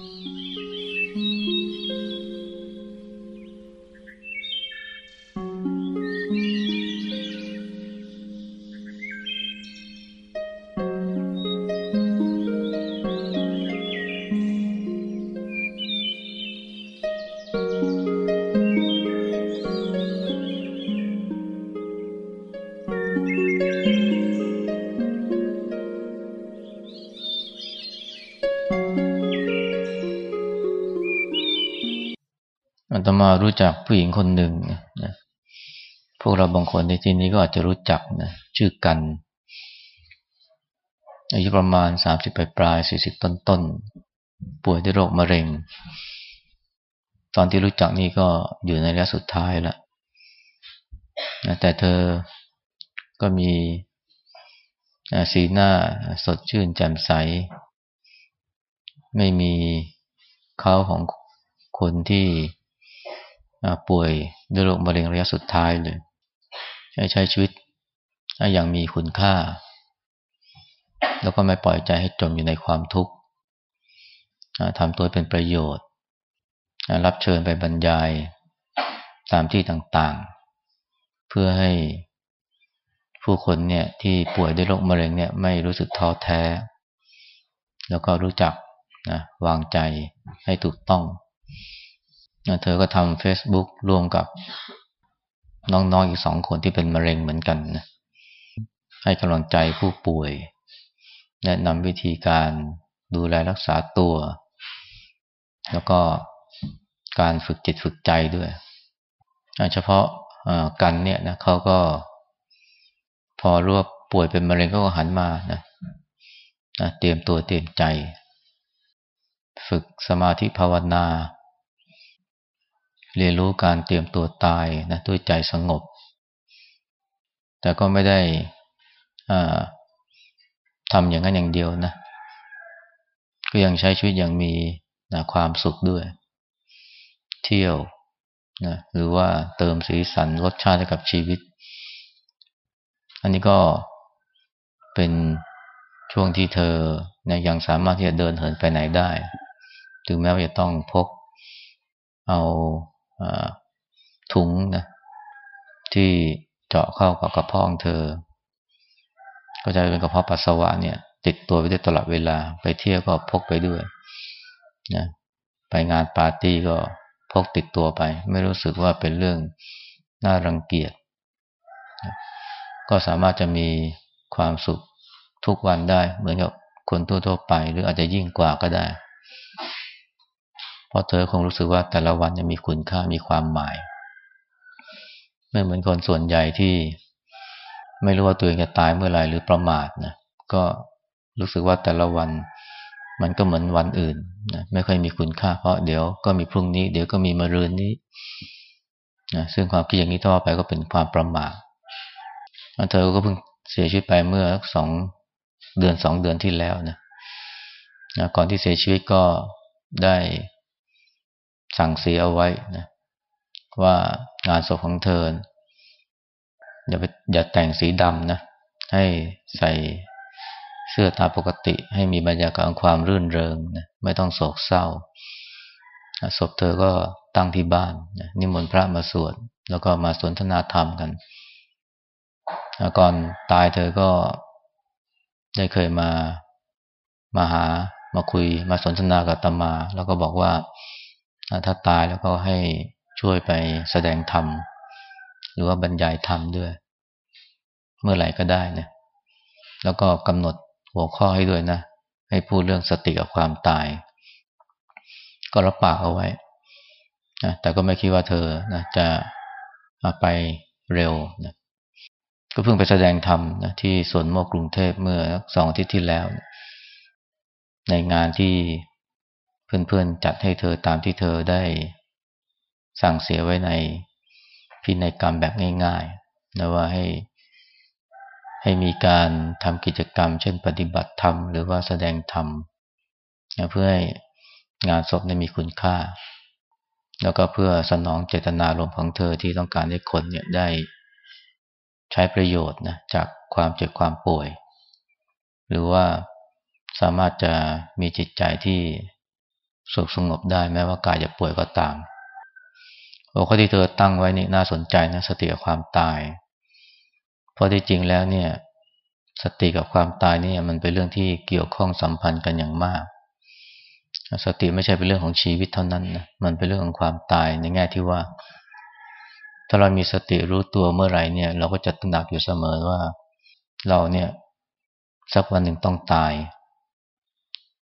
อา มารู้จักผู้หญิงคนหนึ่งนะพวกเราบางคนในที่นี้ก็อาจจะรู้จักนะชื่อกันอายุประมาณสามสิบปลายปลายสี่สิบต้นต้นป่วยด้วยโรคมะเร็ง ตอนที่รู้จักนี่ก็อยู่ในระยะสุดท้ายแล้วนะแต่เธอก็มีสีหน้าสดชื่นแจ่มใส ไม่มีเขาของคนที่ ป่วยด้วยโรคมะเร็งระยะสุดท้ายเลยใช้ใช้ชีวิตอย่างมีคุณค่า แล้วก็ไม่ปล่อยใจให้จมอยู่ในความทุกข์ทำตัวเป็นประโยชน์ รับเชิญไปบรรยายตามที่ต่างๆ เพื่อให้ผู้คนเนี่ยที่ป่วยด้วยโรคมะเร็งเนี่ยไม่รู้สึกท้อแท้ แล้วก็รู้จักนะวางใจให้ถูกต้อง เธอก็ทำ Facebook ร่วมกับน้องๆออีกสองคนที่เป็นมะเร็งเหมือนกันนะให้กำลังใจผู้ป่วย แนะนำวิธีการดูแลรักษาตัว แล้วก็การฝึกจิตฝึกใจด้วย เฉพาะกันเนี่ยนะเขาก็พอรู้ว่าป่วยเป็นมะเร็งก็หันมานะนะเตรียมตัวเตรียมใจ ฝึกสมาธิภาวนา เรียนรู้การเตรียมตัวตายนะด้วยใจสงบ แต่ก็ไม่ได้ทำอย่างนั้นอย่างเดียวนะ ก็ยังใช้ชีวิตอย่างมีนะความสุขด้วย เที่ยวนะหรือว่าเติมสีสันรสชาติให้กับชีวิต อันนี้ก็เป็นช่วงที่เธอนะยังสามารถที่จะเดินเหินไปไหนได้ ถึงแม้ว่าจะต้องพก เอา ถุงนะที่เจาะเข้ากับกระเพาะของเธอ ก็จะเป็นกระเพาะปัสสาวะเนี่ย ติดตัวไปได้ตลอดเวลา ไปเที่ยวก็พกไปด้วยนะไปงานปาร์ตี้ก็พกติดตัวไป ไม่รู้สึกว่าเป็นเรื่องน่ารังเกียจก็สามารถจะมีความสุขทุกวันได้เหมือนกับคนทั่วๆไป หรืออาจจะยิ่งกว่าก็ได้ เพราะเธอคงรู้สึกว่าแต่ละวันจะมีคุณค่ามีความหมาย ไม่เหมือนคนส่วนใหญ่ที่ ไม่รู้ว่าตัวเองจะตายเมื่อไหร่หรือประมาทนะก็รู้สึกว่าแต่ละวันมันก็เหมือนวันอื่นนะไม่ค่อยมีคุณค่าเพราะเดี๋ยวก็มีพรุ่งนี้ เดี๋ยวก็มีมะรืนนี้นะซึ่งความคิดอย่างนี้ต่อไปก็เป็นความประมาทเธอก็เพิ่งเสียชีวิตไปเมื่อสองเดือนสองเดือนที่แล้วนะนะก่อนที่เสียชีวิตก็ได้ สั่งเสียเอาไว้นะว่างานศพของเธออย่าไปอย่าแต่งสีดำนะ ให้ใส่เสื้อตาปกติ ให้มีบรรยากาศความรื่นเริงนะไม่ต้องโศกเศร้าศพเธอก็ตั้งที่บ้านนะนิมนต์พระมาสวดแล้วก็มาสนทนาธรรมกันก่อนตายเธอก็ได้เคยมามาหามาคุยมาสนทนากับตมา แล้วก็บอกว่า ถ้าตายแล้วก็ให้ช่วยไปแสดงธรรม หรือว่าบรรยายธรรมด้วย เมื่อไหร่ก็ได้นะแล้วก็กำหนดหัวข้อให้ด้วยนะ ให้พูดเรื่องสติกับความตาย ก็รับปากเอาไว้นะแต่ก็ไม่คิดว่าเธอนะจะไปเร็วนะก็เพิ่งไปแสดงธรรมนะที่สวนโมกกรุงเทพเมื่อสองอาทิตย์ที่แล้วในงานที่ เพื่อนๆจัดให้เธอตามที่เธอได้สั่งเสียไว้ในพินัยกรรมแบบง่ายๆนะว่าให้ให้มีการทำกิจกรรม เช่นปฏิบัติธรรม หรือว่าแสดงธรรมเพื่อให้งานศพมีคุณค่า แล้วก็เพื่อสนองเจตนารมณ์ของเธอที่ต้องการให้คนเนี่ยได้ใช้ประโยชน์นะจากความเจ็บความป่วย หรือว่าสามารถจะมีจิตใจที่ สุขสงบได้แม้ว่ากายจะป่วยก็ตามหัวข้อที่เธอตั้งไว้นี่น่าสนใจนะสติกับความตาย เพราะที่จริงแล้วเนี่ย สติกับความตายนี่มันเป็นเรื่องที่เกี่ยวข้องสัมพันธ์กันอย่างมาก สติไม่ใช่เป็นเรื่องของชีวิตเท่านั้นนะมันเป็นเรื่องของความตายในแง่ที่ว่า ถ้าเรามีสติรู้ตัวเมื่อไหร่เนี่ย เราก็จะตระหนักอยู่เสมอว่า เราเนี่ยสักวันหนึ่งต้องตาย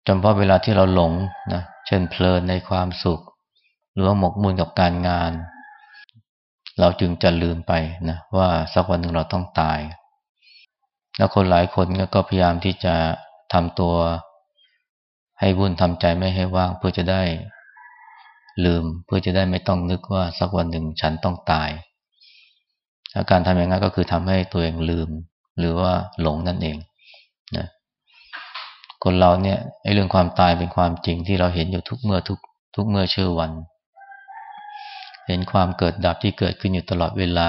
จำเพาะเวลาที่เราหลงนะเช่นเพลินในความสุข หรือว่าหมกมุ่นกับการงาน เราจึงจะลืมไปนะว่าสักวันหนึ่งเราต้องตาย แล้วคนหลายคนก็พยายามที่จะทำตัว ให้วุ่นทำใจไม่ให้ว่างเพื่อจะได้ลืมเพื่อจะได้ไม่ต้องนึกว่าสักวันหนึ่งฉันต้องตาย อาการทำอย่างนั้นก็คือทำให้ตัวเองลืม หรือว่าหลงนั่นเอง คนเราเนี่ยไอ้เรื่องความตายเป็นความจริงที่เราเห็นอยู่ทุกเมื่อทุกทุกเมื่อเชื่อวัน เห็นความเกิดดับที่เกิดขึ้นอยู่ตลอดเวลา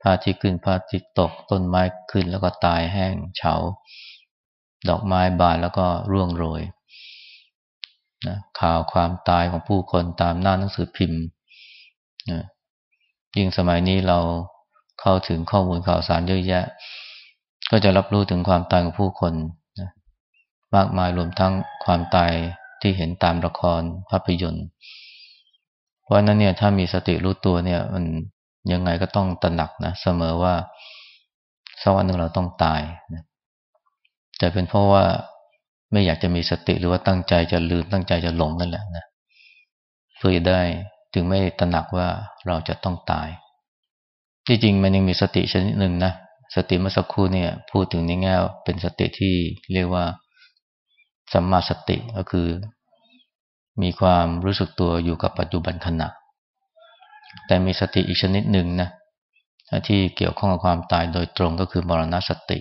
พระอาทิตย์ขึ้นพระอาทิตย์ตกต้นไม้ขึ้นแล้วก็ตายแห้งเฉา ดอกไม้บานแล้วก็ร่วงโรยนะข่าวความตายของผู้คนตามหน้าหนังสือพิมพ์นะยิ่งสมัยนี้เราเข้าถึงข้อมูลข่าวสารเยอะแยะ ก็จะรับรู้ถึงความตายของผู้คน มากมายรวมทั้งความตายที่เห็นตามละครภาพยนตร์ เพราะนั้นเนี่ยถ้ามีสติรู้ตัวเนี่ย มันยังไงก็ต้องตระหนักนะเสมอว่าสักวันหนึ่งเราต้องตายนะแต่เป็นเพราะว่าไม่อยากจะมีสติหรือว่าตั้งใจจะลืมตั้งใจจะหลงนั่นแหละนะเพื่อจะได้ถึงไม่ตระหนักว่าเราจะต้องตาย ที่จริงมันยังมีสติชนิดหนึ่งนะสติเมื่อสักครู่เนี่ย พูดถึงในแง่เป็นสติที่เรียกว่า สัมมาสติก็คือ มีความรู้สึกตัวอยู่กับปัจจุบันขณะ แต่มีสติอีกชนิดหนึ่งนะที่เกี่ยวข้องกับความตายโดยตรงก็คือมรณสติ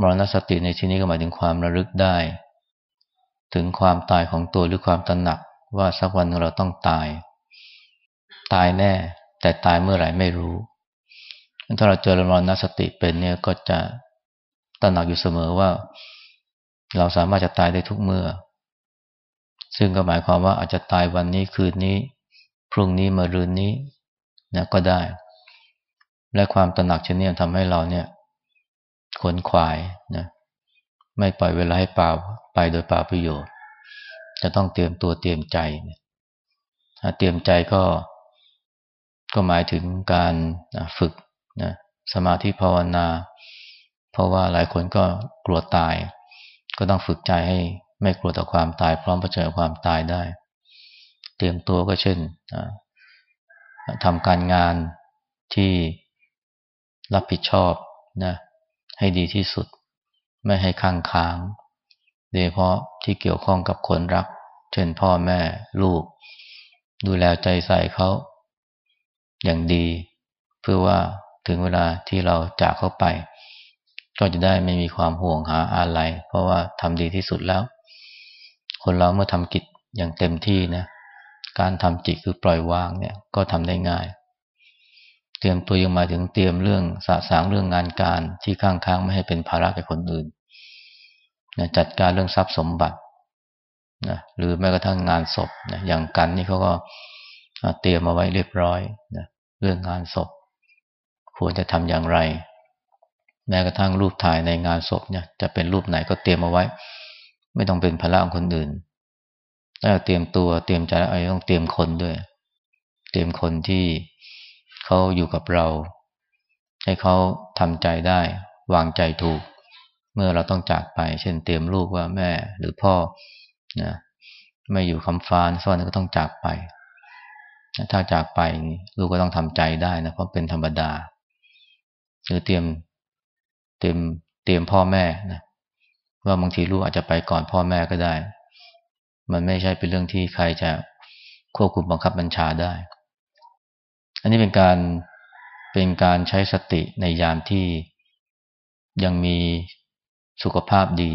มรณสติในที่นี้ก็หมายถึงความระลึกได้ ถึงความตายของตัวหรือความตระหนักว่าสักวันเราต้องตาย ตายแน่ แต่ตายเมื่อไหร่ไม่รู้ ถ้าเราเจอมรณสติเป็นเนี่ยก็จะตระหนักอยู่เสมอว่า เราสามารถจะตายได้ทุกเมื่อ ซึ่งก็หมายความว่าอาจจะตายวันนี้คืนนี้ พรุ่งนี้มะรืนนี้นะก็ได้ และความตระหนักเช่นนี้ทำให้เราเนี่ยขนขวายนะไม่ปล่อยเวลาให้เปล่าไปโดยเปล่าประโยชน์ จะต้องเตรียมตัวเตรียมใจเตรียมใจก็ ก็หมายถึงการฝึกนะสมาธิภาวนา เพราะว่าหลายคนก็กลัวตาย ก็ต้องฝึกใจให้ไม่กลัวต่อความตาย พร้อมเผชิญความตายได้ เตรียมตัวก็เช่นทำการงานที่รับผิดชอบนะให้ดีที่สุด ไม่ให้ค้างค้างโดยเฉพาะที่เกี่ยวข้องกับคนรัก เช่นพ่อแม่ลูก ดูแลใจใส่เขา อย่างดี เพื่อว่าถึงเวลาที่เราจากเขาไป ก็จะได้ไม่มีความห่วงหาอะไร เพราะว่าทำดีที่สุดแล้ว คนเราเมื่อทำกิจอย่างเต็มที่นะ การทำจิตคือปล่อยวางเนี่ย ก็ทำได้ง่าย เตรียมตัวยังมาถึงเตรียมเรื่องสะสางเรื่องงานการที่ข้างๆไม่ให้เป็นภาระแก่คนอื่นนะจัดการเรื่องทรัพย์สมบัตินะหรือแม้กระทั่งงานศพนะอย่างกันนี่เขาก็เตรียมมาไว้เรียบร้อยนะเรื่องงานศพ ควรจะทำอย่างไร แม้กระทั่งรูปถ่ายในงานศพเนี่ย จะเป็นรูปไหนก็เตรียมเอาไว้ ไม่ต้องเป็นภาระของคนอื่นถ้าเตรียมตัวเตรียมใจแล้วต้องเตรียมคนด้วย เตรียมคนที่เขาอยู่กับเรา ให้เขาทำใจได้ วางใจถูก เมื่อเราต้องจากไป เช่นเตรียมลูกว่าแม่หรือพ่อนะไม่อยู่คำฟานสักวันก็ต้องจากไปถ้าจากไปลูกก็ต้องทำใจได้นะเพราะเป็นธรรมดา หรือเตรียม เตรียมเตรียมพ่อแม่นะว่าบางทีลูกอาจจะไปก่อนพ่อแม่ก็ได้ มันไม่ใช่เป็นเรื่องที่ใครจะควบคุมบังคับบัญชาได้ อันนี้เป็นการเป็นการใช้สติในยามที่ยังมีสุขภาพดี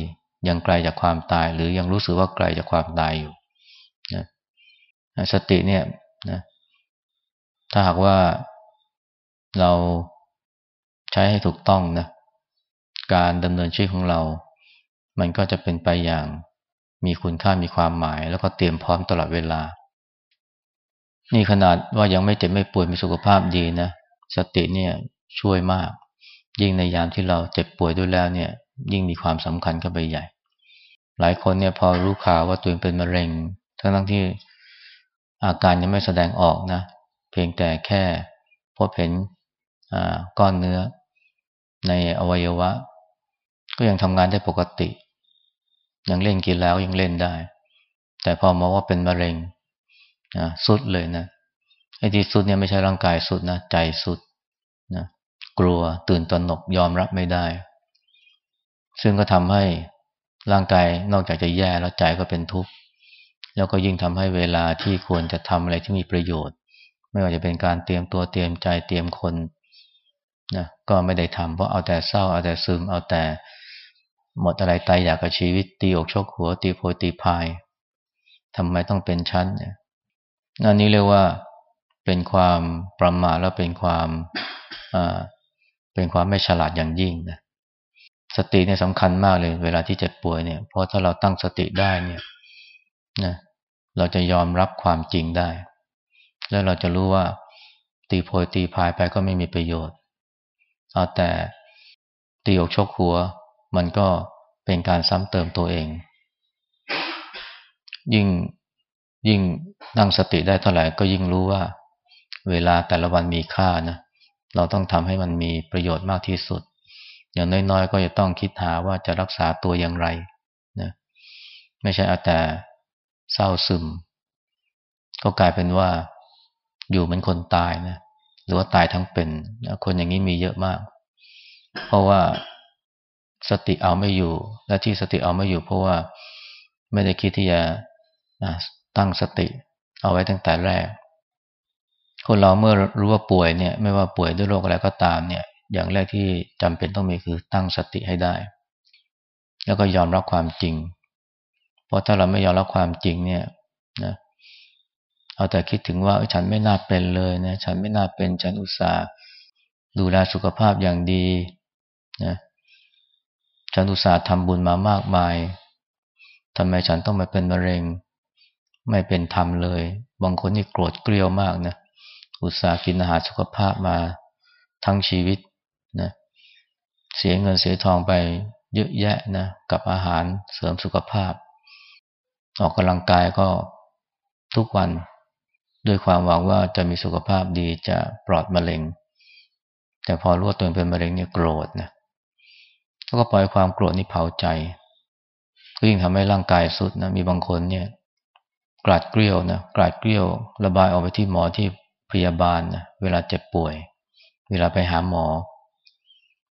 ยังไกลจากความตาย หรือยังรู้สึกว่าไกลจากความตายอยู่นะสติเนี่ยนะถ้าหากว่าเราใช้ให้ถูกต้องนะ การดำเนินชีวิตของเรา มันก็จะเป็นไปอย่างมีคุณค่ามีความหมาย แล้วก็เตรียมพร้อมตลอดเวลา นี่ขนาดว่ายังไม่เจ็บไม่ป่วยมีสุขภาพดีนะ สติเนี่ยช่วยมาก ยิ่งในยามที่เราเจ็บป่วยด้วยแล้วเนี่ย ยิ่งมีความสำคัญก็ไปใหญ่ หลายคนเนี่ยพอรู้ข่าวว่าตัวเองเป็นมะเร็ง ทั้งทั้งที่อาการยังไม่แสดงออกนะ เพียงแต่แค่พบเห็นก้อนเนื้อในอวัยวะ ก็ยังทำงานได้ปกติ ยังเล่นกินแล้วยังเล่นได้ แต่พอมาว่าเป็นมะเร็งนะสุดเลยนะไอ้ที่สุดเนี่ยไม่ใช่ร่างกายสุดนะใจสุดนะกลัวตื่นตระหนกยอมรับไม่ได้ ซึ่งก็ทำให้ร่างกายนอกจากจะแย่แล้วใจก็เป็นทุกข์แล้วก็ยิ่งทำให้เวลาที่ควรจะทำอะไรที่มีประโยชน์ ไม่ว่าจะเป็นการเตรียมตัวเตรียมใจเตรียมคนนะก็ไม่ได้ทำเพราะเอาแต่เศร้าเอาแต่ซึมเอาแต่ หมดอะไรตายอยากกับชีวิต ตีอกชกหัว ตีโพยตีพายทำไมต้องเป็นชั้นเนี่ยอันนี้เรียกว่าเป็นความประมาทแล้วเป็นความอ่าเป็นความไม่ฉลาดอย่างยิ่งนะสติเนี่ยสำคัญมากเลย เวลาที่เจ็บป่วยเนี่ยเพราะถ้าเราตั้งสติได้เนี่ยนะเราจะยอมรับความจริงได้ แล้วเราจะรู้ว่า ตีโพยตีพายไปก็ไม่มีประโยชน์ เอาแต่ตีอกชกหัว มันก็เป็นการซ้ำเติมตัวเอง ยิ่งยิ่งนั่งสติได้เท่าไหร่ก็ยิ่งรู้ว่า เวลาแต่ละวันมีค่านะเราต้องทำให้มันมีประโยชน์มากที่สุด อย่างน้อยๆ ก็จะต้องคิดหาว่าจะรักษาตัวอย่างไรนะไม่ใช่เอาแต่เศร้าซึม ก็กลายเป็นว่าอยู่เหมือนคนตายนะหรือว่าตายทั้งเป็น คนอย่างนี้มีเยอะมาก เพราะว่า สติเอาไม่อยู่ และที่สติเอาไม่อยู่ เพราะว่าไม่ได้คิดที่จะตั้งสติ เอาไว้ตั้งแต่แรก คนเราเมื่อรู้ว่าป่วยเนี่ยไม่ว่าป่วยด้วยโรคอะไรก็ตามเนี่ยอย่างแรกที่จำเป็นต้องมีคือตั้งสติให้ได้ แล้วก็ยอมรับความจริง เพราะถ้าเราไม่ยอมรับความจริงเนี่ยนะเอาแต่คิดถึงว่าฉันไม่น่าเป็นเลยนะฉันไม่น่าเป็นฉันอุตส่าห์ดูแลสุขภาพอย่างดีนะ ฉันอุตส่าห์ทำบุญมามากมายทำไมฉันต้องมาเป็นมะเร็ง ไม่เป็นธรรมเลย บางคนนี่โกรธเกลียวมากนะ อุตส่าห์กินอาหารสุขภาพมาทั้งชีวิตนะ เสียเงินเสียทองไปเยอะแยะนะ กับอาหารเสริมสุขภาพ ออกกำลังกายก็ทุกวันด้วยความหวังว่าจะมีสุขภาพดีจะปลอดมะเร็ง แต่พอรู้ว่าตัวเองเป็นมะเร็งเนี่ยโกรธนะ แล้วก็ปล่อยความโกรธนี่เผาใจ ก็ยิ่งทำให้ร่างกายสุดนะมีบางคนเนี่ย กราดเกลียวนะกราดเกลียว ระบายออกไปที่หมอที่พยาบาลนะเวลาเจ็บป่วย เวลาไปหาหมอ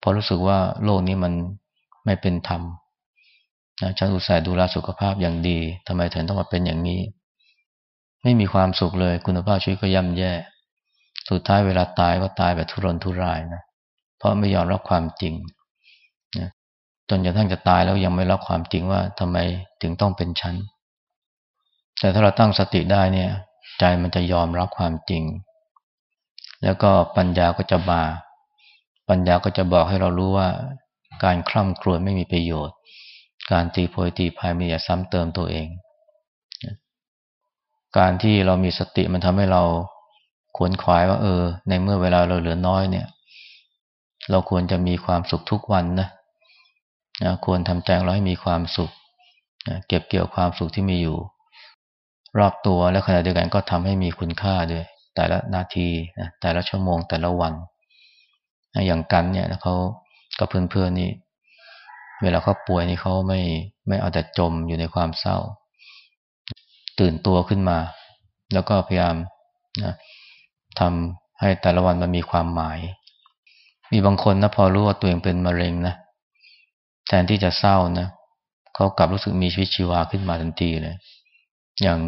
พอรู้สึกว่าโลกนี้มันไม่เป็นธรรมนะฉันอุตส่าห์ดูแลสุขภาพอย่างดีทำไมถึงต้องมาเป็นอย่างนี้ ไม่มีความสุขเลยคุณภาพชีวิตก็ย่ำแย่ สุดท้ายเวลาตายก็ตายแบบทุรนทุรายนะเพราะไม่ยอมรับความจริง จนกระทั่งจะตายแล้วยังไม่รับความจริงว่าทำไมถึงต้องเป็นชั้นแต่ถ้าเราตั้งสติได้เนี่ย ใจมันจะยอมรับความจริง แล้วก็ปัญญาก็จะมา ปัญญาก็จะบอกให้เรารู้ว่า การคล่ำครวญไม่มีประโยชน์ การตีโพยตีพายมีแต่ซ้ำเติมตัวเอง การที่เรามีสติมันทำให้เราขวนขวายว่าเออ ในเมื่อเวลาเราเหลือน้อยเนี่ย เราควรจะมีความสุขทุกวันนะ นะควรทำใจเราให้มีความสุขนะเก็บเกี่ยวความสุขที่มีอยู่ รอบตัวและขณะเดียวกันก็ทำให้มีคุณค่าด้วย แต่ละนาทีนะแต่ละชั่วโมงแต่ละวันนะอย่างกันเนี่ยเขาก็เพื่อนๆนี่เวลาเขาป่วยนี่เขาไม่ไม่เอาแต่จมอยู่ในความเศร้า ตื่นตัวขึ้นมา แล้วก็พยายามนะทำให้แต่ละวันมันมีความหมาย มีบางคนนะพอรู้ว่าตัวเองเป็นมะเร็งนะ แทนที่จะเศร้านะเขากลับรู้สึกมีชีวิตชีวาขึ้นมาทันทีเลย อย่าง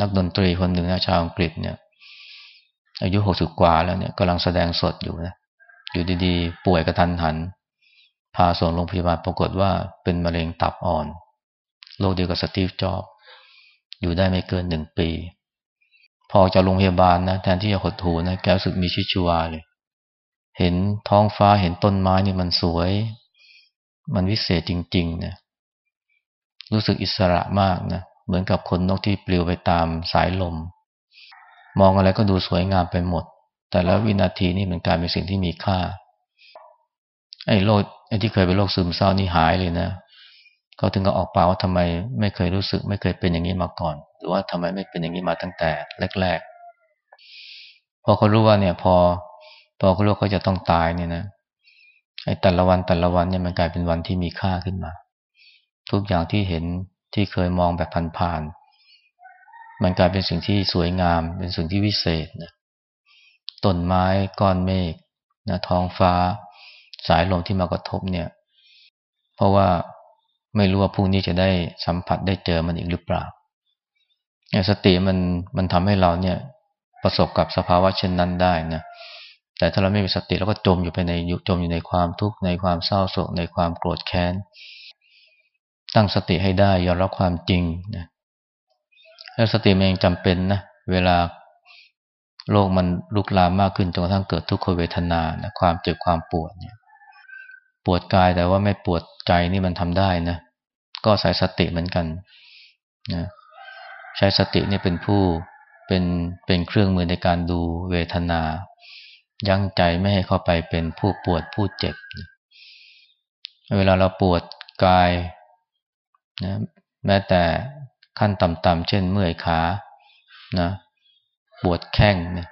นักดนตรีคนหนึ่งนะชาวอังกฤษเนี่ย อายุหกสิบกว่าแล้วเนี่ยกำลังแสดงสดอยู่นะอยู่ดีๆ ป่วยกระทันหัน พาส่งโรงพยาบาลปรากฏว่าเป็นมะเร็งตับอ่อนโรคเดียวกับสตีฟจ็อบอยู่ได้ไม่เกินหนึ่งปี พอจากโรงพยาบาลนะแทนที่จะหดหูนะแกรู้สึกมีชีวิตชีวาเลย เห็นท้องฟ้าเห็นต้นไม้นี่มันสวย มันวิเศษจริงๆนะรู้สึกอิสระมากนะเหมือนกับคนนกที่ปลิวไปตามสายลม มองอะไรก็ดูสวยงามไปหมด แต่แล้ววินาทีนี้มันกลายเป็นสิ่งที่มีค่า ไอ้โรคไอ้ที่เคยเป็นโรคซึมเศร้านี่หายเลยนะเขาถึงก็ออกปากว่าทำไมไม่เคยรู้สึก ไม่เคยเป็นอย่างนี้มาก่อน หรือว่าทำไมไม่เป็นอย่างนี้มาตั้งแต่แรกๆพอเขารู้ว่าเนี่ยพอพอเขารู้เขาจะต้องตายเนี่ยนะ ไอ้แต่ละวันแต่ละวันเนี่ยมันกลายเป็นวันที่มีค่าขึ้นมา ทุกอย่างที่เห็นที่เคยมองแบบผ่านๆมันกลายเป็นสิ่งที่สวยงาม เป็นสิ่งที่วิเศษนะต้นไม้ก้อนเมฆนะท้องฟ้า สายลมที่มากระทบเนี่ย เพราะว่าไม่รู้ว่าพรุ่งนี้จะได้สัมผัสได้เจอมันอีกหรือเปล่าสติมันมันทำให้เราเนี่ยประสบกับสภาวะเช่นนั้นได้นะ แต่ถ้าเราไม่มีสติเราก็จมอยู่ไปในจมอยู่ในความทุกข์ในความเศร้าโศกในความโกรธแค้น ตั้งสติให้ได้ยอมรับความจริงนะแล้วสติมันเองจำเป็นนะเวลาโลกมันลุกลามมากขึ้นจนกระทั่งเกิดทุกขเวทนานะความเจ็บความปวดเนี่ย ปวดกายแต่ว่าไม่ปวดใจนี่มันทำได้นะก็ใส่สติเหมือนกันนะใช้สตินี่เป็นผู้เป็นเป็นเครื่องมือในการดูเวทนา ยั้งใจไม่ให้เข้าไปเป็นผู้ปวดผู้เจ็บ เวลาเราปวดกายนะแม้แต่ขั้นต่ำๆเช่นเมื่อยขานะปวดแข้งนะ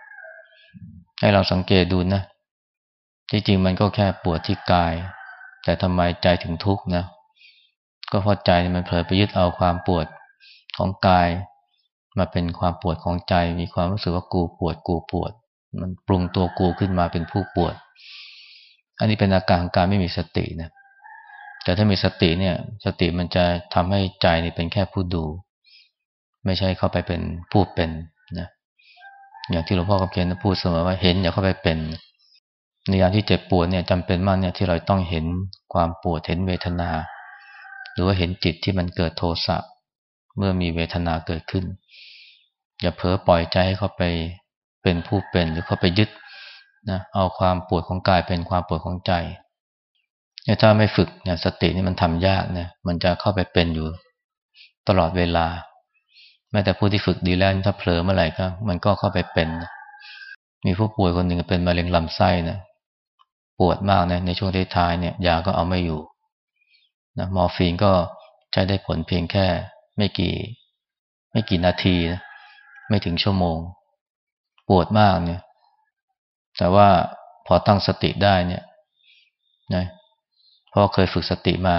ให้เราสังเกตดูนะ ที่จริงมันก็แค่ปวดที่กาย แต่ทำไมใจถึงทุกข์นะ ก็เพราะใจมันเผลอไปยึดเอาความปวดของกาย มาเป็นความปวดของใจ มีความรู้สึกว่ากูปวดกูปวด มันปรุงตัวกูขึ้นมาเป็นผู้ปวด อันนี้เป็นอาการของการไม่มีสตินะแต่ถ้ามีสติเนี่ย สติมันจะทำให้ใจนี่เป็นแค่ผู้ดู ไม่ใช่เข้าไปเป็นผู้เป็นนะอย่างที่หลวงพ่อคำเขียนพูดเสมอว่าเห็นอย่าเข้าไปเป็นในยามที่เจ็บปวดเนี่ยจำเป็นมากเนี่ยที่เราต้องเห็นความปวดเห็นเวทนา หรือว่าเห็นจิตที่มันเกิดโทสะเมื่อมีเวทนาเกิดขึ้น อย่าเผลอปล่อยใจให้เขาไป เป็นผู้เป็น หรือเขาไปยึดนะเอาความปวดของกายเป็นความปวดของใจเนี่ยถ้าไม่ฝึกเนี่ยสตินี่มันทำยากเนี่ยมันจะเข้าไปเป็นอยู่ตลอดเวลา แม้แต่ผู้ที่ฝึกดีแล้วถ้าเผลอเมื่อไหร่ก็มันก็เข้าไปเป็น มีผู้ป่วยคนหนึ่งเป็นมะเร็งลำไส้นะปวดมากนะในช่วงท้ายๆเนี่ยยาก็เอาไม่อยู่นะมอร์ฟีนก็ใช้ได้ผลเพียงแค่ ไม่กี่ ไม่กี่นาทีนะไม่ถึงชั่วโมง ปวดมากเนี่ย แต่ว่าพอตั้งสติได้เนี่ยนะพราะเคยฝึกสติมา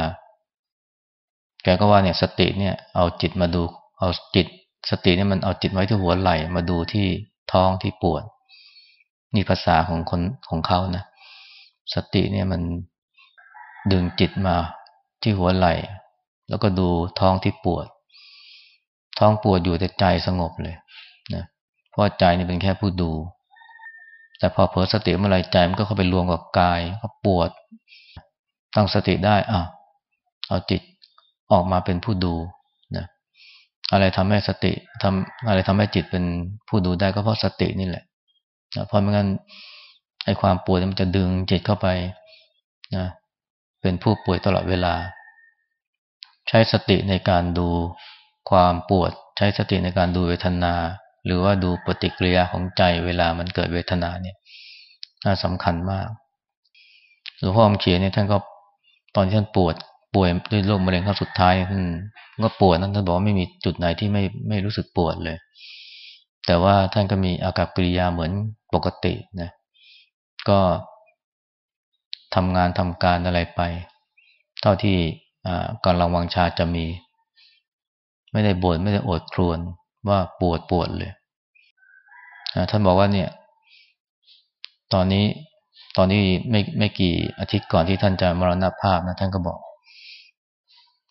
แกก็ว่าเนี่ยสติเนี่ย เอาจิตมาดู เอาจิต สติเนี่ยมันเอาจิตไว้ที่หัวไหล่มาดูที่ท้องที่ปวด นี่ภาษาของคนของเขานะ สติเนี่ยมันดึงจิตมาที่หัวไหล่ แล้วก็ดูท้องที่ปวด ท้องปวดอยู่แต่ใจสงบเลย เพราะใจนี่เป็นแค่ผู้ดู แต่พอเผลอสติเมื่อไรใจมันก็เข้าไปรวมกับกายก็ปวด ตั้งสติได้อะเอาจิตออกมาเป็นผู้ดูนะอะไรทำให้สติทำอะไรทำให้จิตเป็นผู้ดูได้ก็เพราะสตินี่แหละนะเพราะไม่งั้นไอ้ความปวดมันจะดึงจิตเข้าไปนะเป็นผู้ป่วยตลอดเวลา ใช้สติในการดูความปวด ใช้สติในการดูเวทนา หรือว่าดูปฏิกิริยาของใจเวลามันเกิดเวทนาเนี่ยน่าสำคัญมากหลวงพ่ออมเขียนเนี่ยท่านก็ตอนที่ท่านปวดป่วยด้วยโรคมะเร็งครั้งสุดท้ายท่านก็ปวดนั้นท่านบอกว่าไม่มีจุดไหนที่ไม่ไม่รู้สึกปวดเลย แต่ว่าท่านก็มีอาการปริยาเหมือนปกตินะก็ทำงานทำการอะไรไป เท่าที่กำลังวังชาจะมี ไม่ได้บ่นไม่ได้อดครวน ว่าปวดปวดเลยท่านบอกว่าเนี่ย ตอนนี้ตอนนี้ไม่ไม่กี่อาทิตย์ก่อนที่ท่านจะมรณภาพนะท่านก็บอก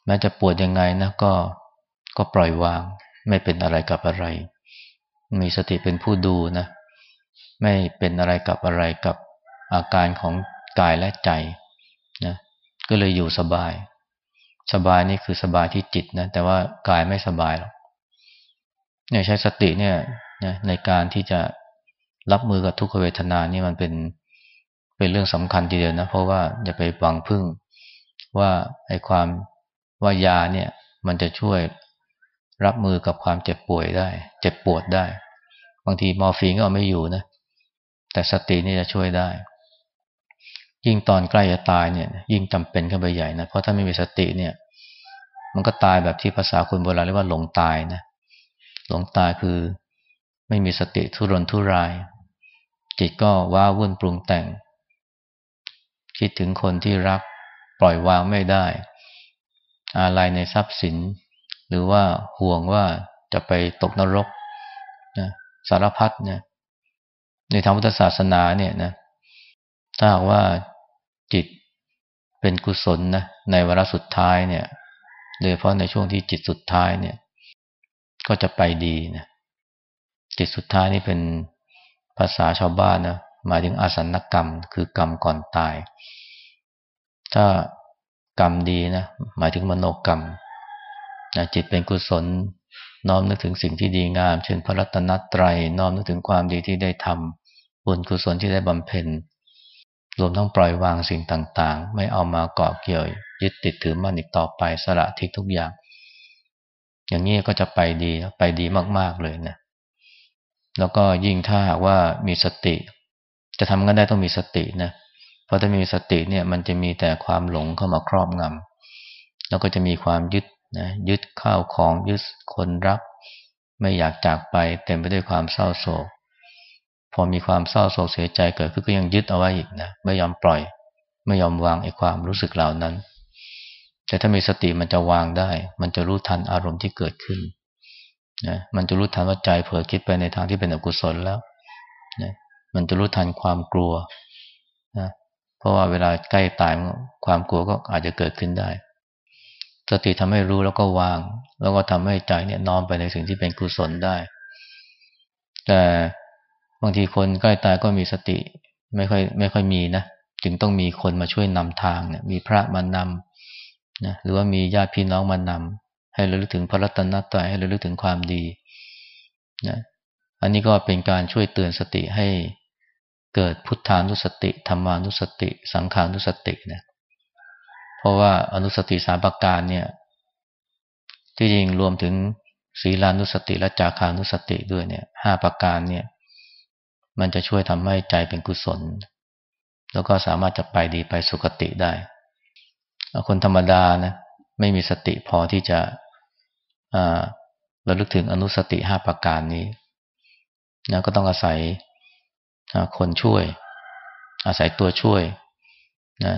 แม้จะปวดยังไงนะก็ก็ปล่อยวาง ไม่เป็นอะไรกับอะไร มีสติเป็นผู้ดูนะ ไม่เป็นอะไรกับอะไรกับอาการของกายและใจนะก็เลยอยู่สบาย สบายนี่คือสบายที่จิตนะ แต่ว่ากายไม่สบายหรอก เนี่ยใช้สติเนี่ยนะในการที่จะรับมือกับทุกขเวทนานี่มันเป็นเป็นเรื่องสำคัญทีเดียวนะ เพราะว่าอย่าไปหวังพึ่งว่าไอ้ความว่ายาเนี่ย มันจะช่วยรับมือกับความเจ็บป่วยได้ เจ็บปวดได้ บางทีมอร์ฟีนก็ไม่อยู่นะ แต่สตินี่จะช่วยได้ ยิ่งตอนใกล้จะตายเนี่ย ยิ่งจำเป็นขึ้นไปใหญ่นะ เพราะถ้าไม่มีสติเนี่ย มันก็ตายแบบที่ภาษาคนโบราณเรียกว่าหลงตายนะ หลงตายคือไม่มีสติทุรนทุราย จิตก็ว้าวุ่นปรุงแต่ง คิดถึงคนที่รักปล่อยวางไม่ได้อะไรในทรัพย์สิน หรือว่าห่วงว่าจะไปตกนรกนะสารพัดเนี่ยในทางพุทธศาสนาเนี่ยนะถ้าว่าจิตเป็นกุศลนะในวาระสุดท้ายเนี่ยโดยเฉพาะในช่วงที่จิตสุดท้ายเนี่ย ก็จะไปดีนะจิตสุดท้ายนี่เป็นภาษาชาวบ้านนะหมายถึงอาสันกรรม คือกรรมก่อนตาย ถ้ากรรมดีนะหมายถึงมโนกรรมนะจิตเป็นกุศลน้อมนึกถึงสิ่งที่ดีงาม เช่นพระรัตนตรัยน้อมนึกถึงความดีที่ได้ทำบุญกุศลที่ได้บำเพ็ญรวมทั้งปล่อยวางสิ่งต่างๆ ไม่เอามาเกาะเกี่ยว ยึดติดถือมั่นอีกต่อไปสละทิ้งทุกอย่าง อย่างนี้ก็จะไปดีไปดีมาก ๆ เลยนะ แล้วก็ยิ่งถ้าหากว่ามีสติ จะทำกันได้ต้องมีสตินะ เพราะถ้าไม่มีสติเนี่ย มันจะมีแต่ความหลงเข้ามาครอบงำแล้วก็จะมีความยึดนะยึดข้าวของยึดคนรัก ไม่อยากจากไปเต็มไปด้วยความเศร้าโศก พอมีความเศร้าโศกเสียใจเกิดขึ้นก็ยังยึดเอาไว้อีกนะ ไม่ยอมปล่อย ไม่ยอมวางไอ้ความรู้สึกเหล่านั้น แต่ถ้ามีสติมันจะวางได้ มันจะรู้ทันอารมณ์ที่เกิดขึ้นนะมันจะรู้ทันว่าใจเผลอคิดไปในทางที่เป็นอกุศลแล้วนะมันจะรู้ทันความกลัวนะเพราะว่าเวลาใกล้ตายความกลัวก็อาจจะเกิดขึ้นได้ สติทำให้รู้แล้วก็วาง แล้วก็ทำให้ใจเนี่ยน้อมไปในสิ่งที่เป็นกุศลได้ แต่บางทีคนใกล้ตายก็มีสติไม่ค่อยไม่ค่อยมีนะ จึงต้องมีคนมาช่วยนำทางเนี่ยมีพระมานำ นะหรือว่ามีญาติพี่น้องมานำให้ระลึกถึงพระรัตนตรัยให้ระลึกถึงความดีนะอันนี้ก็เป็นการช่วยเตือนสติให้เกิดพุทธานุสติธรรมานุสติ สังขานุสตินะเพราะว่าอนุสติสามประการเนี่ยที่จริงรวมถึงศีลานุสติและจาคานุสติด้วยเนี่ยห้าประการเนี่ยมันจะช่วยทำให้ใจเป็นกุศล แล้วก็สามารถจะไปดีไปสุคติได้ คนธรรมดานะไม่มีสติพอที่จะราลึกถึงอนุสติห้าประการนี้นะก็ต้องอาศัยคนช่วย อาศัยตัวช่วยนะ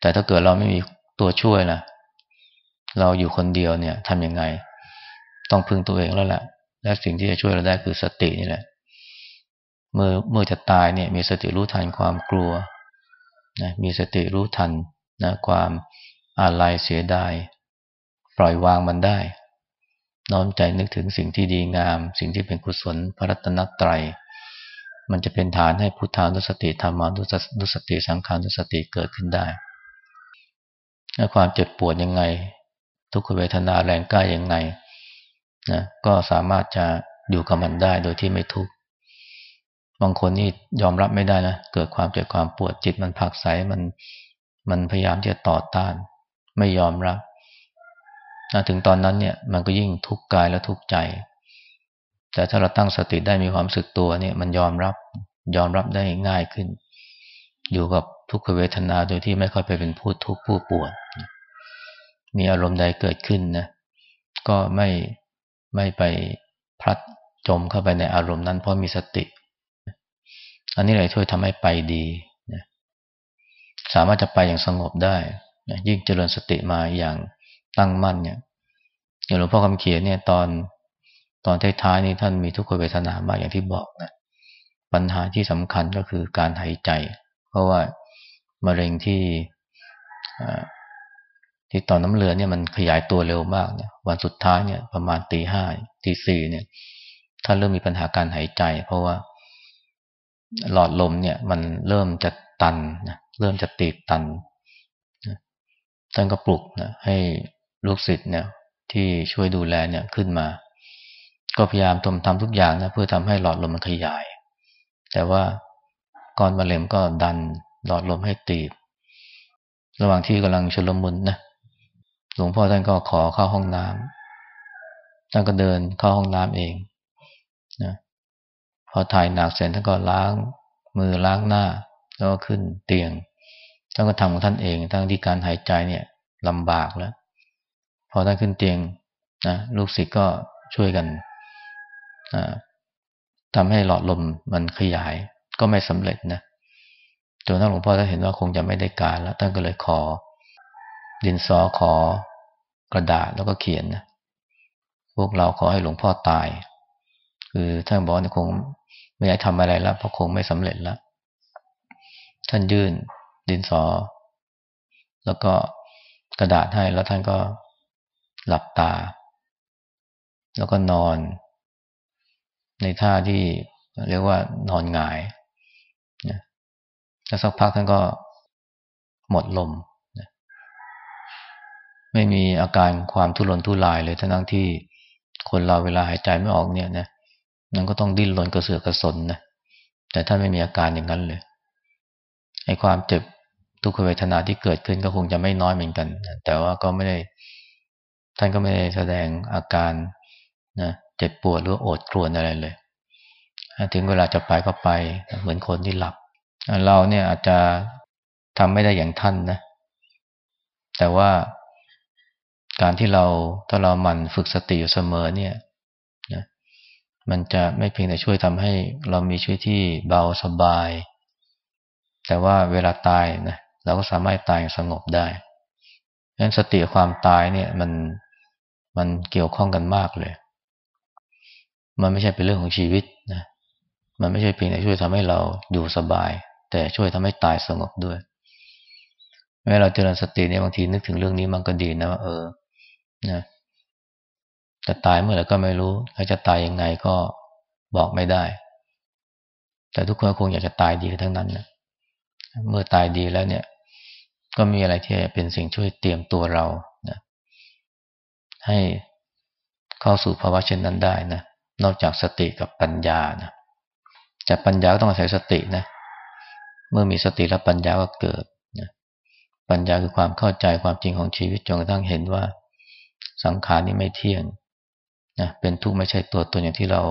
แต่ถ้าเกิดเราไม่มีตัวช่วยล่ะ เราอยู่คนเดียวเนี่ยทำยังไง ต้องพึ่งตัวเองแล้วแหละและสิ่งที่จะช่วยเราได้คือสตินี่แหละ เมื่อเมื่อจะตายเนี่ย มีสติรู้ทันความกลัวนะมีสติรู้ทัน นะความอาลัยเสียดาย ปล่อยวางมันได้ น้อมใจนึกถึงสิ่งที่ดีงาม สิ่งที่เป็นกุศลพระรัตนตรัย มันจะเป็นฐานให้พุทธานุสติธรรมานุสติสังขานุสติเกิดขึ้นได้และความเจ็บปวดยังไง ทุกขเวทนาแรงกล้ายังไงนะก็สามารถจะอยู่กับมันได้โดยที่ไม่ทุกข์บางคนนี่ยอมรับไม่ได้นะเกิดความเจ็บความปวดจิตมันผักใสมัน มันพยายามที่จะต่อต้าน ไม่ยอมรับถึงตอนนั้นเนี่ยมันก็ยิ่งทุกข์กายและทุกข์ใจ แต่ถ้าเราตั้งสติได้มีความสึกตัวเนี่ยมันยอมรับยอมรับได้ง่ายขึ้น อยู่กับทุกขเวทนาโดยที่ไม่ค่อยไปเป็นผู้ทุกข์ผู้ปวด มีอารมณ์ใดเกิดขึ้นนะก็ไม่ไม่ไปพลัดจมเข้าไปในอารมณ์นั้นเพราะมีสติ อันนี้เลยช่วยทำให้ไปดี สามารถจะไปอย่างสงบได้นะยิ่งเจริญสติมาอย่างตั้งมั่นเนี่ยอย่างหลวงพ่อคำเขียนเนี่ยตอนตอนท้ายๆนี่ท่านมีทุกขเวทนามากอย่างที่บอกนะปัญหาที่สำคัญก็คือการหายใจ เพราะว่ามะเร็งที่ที่ตอนน้ำเลือเนี่ยมันขยายตัวเร็วมากเนี่ยวันสุดท้ายเนี่ยประมาณตีห้าตีสี่เนี่ยท่านเริ่มมีปัญหาการหายใจ เพราะว่าหลอดลมเนี่ยมันเริ่มจะตันนะ เริ่มจะตีบตันท่านก็ปลุกนะให้ลูกศิษย์เนี่ย ที่ช่วยดูแลเนี่ยขึ้นมา ก็พยายามทำทำทุกอย่างนะเพื่อทำให้หลอดลมมันขยาย แต่ว่าก้อนมะเร็งก็ดันหลอดลมให้ตีบ ระหว่างที่กำลังชลมุนนะหลวงพ่อท่านก็ขอเข้าห้องน้ำท่านก็เดินเข้าห้องน้ำเองนะพอถ่ายหนักเสร็จท่านก็ล้างมือล้างหน้า แล้วก็ขึ้นเตียงท่านก็ทำของท่านเองทั้งที่การหายใจเนี่ยลำบากแล้ว พอท่านขึ้นเตียงนะลูกศิษย์ก็ช่วยกันทำให้หลอดลมมันขยายก็ไม่สำเร็จนะจนท่านหลวงพ่อท่านเห็นว่าคงจะไม่ได้การแล้วท่านก็เลยขอ ดินสอขอกระดาษแล้วก็เขียนนะพวกเราขอให้หลวงพ่อตาย คือท่านบอกว่าคงไม่ได้ทำอะไรแล้วเพราะคงไม่สำเร็จแล้ว ท่านยื่นดินสอ แล้วก็กระดาษให้แล้วท่านก็หลับตา แล้วก็นอน ในท่าที่เรียกว่านอนหงายนะแล้วสักพักท่านก็หมดลมนะไม่มีอาการความทุรนทุรายเลยทั้งที่คนเราเวลาหายใจไม่ออกเนี่ยนะมันก็ต้องดิ้นรนกระเสือกกระสนนะแต่ท่านไม่มีอาการอย่างนั้นเลย ไอ้ความเจ็บทุกขเวทนาที่เกิดขึ้นก็คงจะไม่น้อยเหมือนกัน แต่ว่าก็ไม่ได้ ท่านก็ไม่ได้แสดงอาการนะเจ็บปวดหรือโอดครวนอะไรเลย ถึงเวลาจะไปก็ไปเหมือนคนที่หลับ เราเนี่ยอาจจะทำไม่ได้อย่างท่านนะ แต่ว่าการที่เราถ้าเรามันฝึกสติอยู่เสมอเนี่ยนะมันจะไม่เพียงแต่ช่วยทำให้เรามีชีวิตที่เบาสบาย แต่ว่าเวลาตายนะเราก็สามารถตายสงบได้ดังนั้นสติความตายเนี่ยมันมันเกี่ยวข้องกันมากเลย มันไม่ใช่เป็นเรื่องของชีวิตนะ มันไม่ใช่เพียงแต่ช่วยทำให้เราอยู่สบาย แต่ช่วยทำให้ตายสงบด้วยเมื่อเราเจริญสติเนี่ยบางทีนึกถึงเรื่องนี้มันก็ดีนะว่าเออ นะจะตายเมื่อไหร่ก็ไม่รู้แล้วจะตายยังไงก็บอกไม่ได้ แต่ทุกคนคงอยากจะตายดีทั้งนั้นนะ เมื่อตายดีแล้วเนี่ย ก็มีอะไรที่เป็นสิ่งช่วยเตรียมตัวเรานะให้เข้าสู่ภาวะเช่นนั้นได้นะนอกจากสติกับปัญญานะจากปัญญาก็ต้องอาศัยสตินะ เมื่อมีสติแล้วปัญญาก็เกิดนะปัญญาคือความเข้าใจความจริงของชีวิตจนกระทั่งเห็นว่าสังขารนี้ไม่เที่ยงนะเป็นทุกข์ไม่ใช่ตัวตนอย่างที่เรา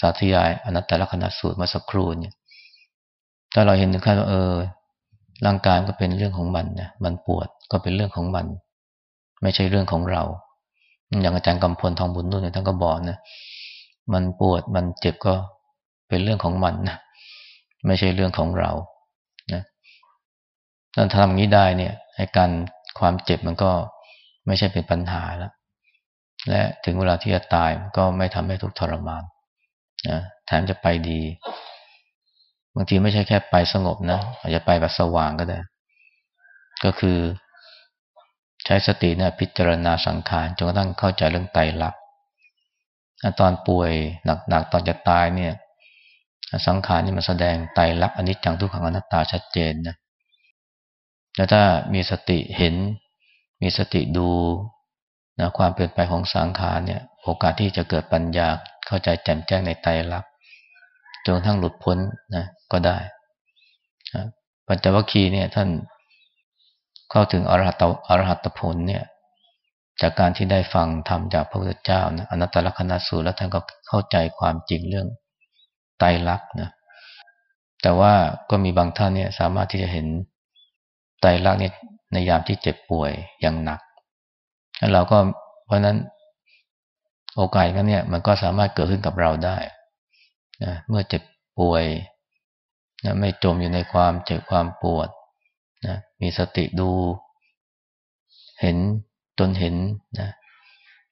สาธยายอนัตตลักษณสูตรมาสักครู่เนี่ยถ้าเราเห็นถึงขั้นว่าเออ ร่างกายก็เป็นเรื่องของมันนะมันปวดก็เป็นเรื่องของมัน ไม่ใช่เรื่องของเรา อย่างอาจารย์กำพลทองบุญนุ่นท่านก็บอกนะมันปวดมันเจ็บก็เป็นเรื่องของมันนะไม่ใช่เรื่องของเรานะถ้าทำอย่างนี้ได้เนี่ยให้การความเจ็บมันก็ไม่ใช่เป็นปัญหาแล้วและถึงเวลาที่จะตายก็ไม่ทำให้ทุกข์ทรมานนะแถมจะไปดี บางทีไม่ใช่แค่ไปสงบนะอาจจะไปแบบสว่างก็ได้ ก็คือ ใช้สติเนี่ยพิจารณาสังขารจนกระทั่งเข้าใจเรื่องไตรลักษณ์ตอนป่วยหนักๆตอนจะตายเนี่ย สังขารนี่มันแสดงไตรลักษณ์อนิจจังทุกขังอนัตตาชัดเจนนะแล้วถ้ามีสติเห็น มีสติดูนะความเปลี่ยนไปของสังขารเนี่ย โอกาสที่จะเกิดปัญญาเข้าใจแจ่มแจ้งในไตรลักษณ์จนทั้งหลุดพ้นนะ ก็ได้ปัญจวัคคีย์เนี่ยท่านเข้าถึงอรหัตอรหัตผลเนี่ยจากการที่ได้ฟังธรรมจากพระพุทธเจ้านะอนัตตลกนัสูตรแล้วท่านก็เข้าใจความจริงเรื่องไตรลักษณ์นะแต่ว่าก็มีบางท่านเนี่ยสามารถที่จะเห็นไตรลักษณ์เนี่ยในยามที่เจ็บป่วยอย่างหนักแล้วเราก็เพราะนั้นโอกาสนั้นเนี่ยมันก็สามารถเกิดขึ้นกับเราได้นะเมื่อเจ็บป่วย นะไม่จมอยู่ในความเจ็บความปวดนะมีสติดู เห็นจนเห็นนะ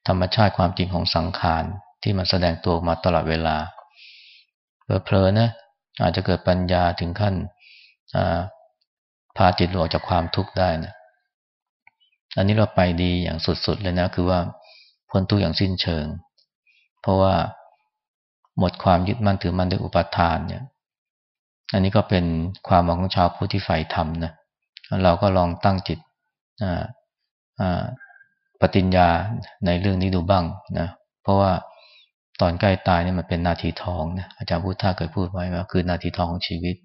ธรรมชาติความจริงของสังขารที่มันแสดงตัวมาตลอดเวลาเพลินนะอาจจะเกิดปัญญาถึงขั้นพาจิตหลุดออกจากความทุกข์ได้นะอันนี้เราไปดีอย่างสุดๆเลยนะ คือว่าพ้นทุกอย่างสิ้นเชิง เพราะว่าหมดความยึดมั่นถือมั่นด้วยอุปทานเนี่ย อันนี้ก็เป็นความหวังของชาวพุทธที่ใฝ่ธรรมนะเราก็ลองตั้งจิตปฏิญญาในเรื่องนี้ดูบ้างนะเพราะว่าตอนใกล้ตายนี่มันเป็นนาทีทองนะอาจารย์พุทธาเคยพูดไว้ว่าคือนาทีทองของชีวิต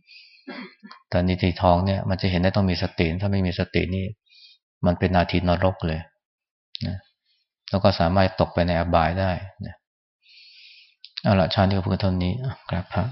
แต่นาทีทองเนี่ยมันจะเห็นได้ต้องมีสติถ้าไม่มีสตินี่ มันเป็นนาทีนรกเลยนะแล้วก็สามารถตกไปในอบายได้นะเอาละชาตินี้ก็พื่อเท่านี้กราบพระ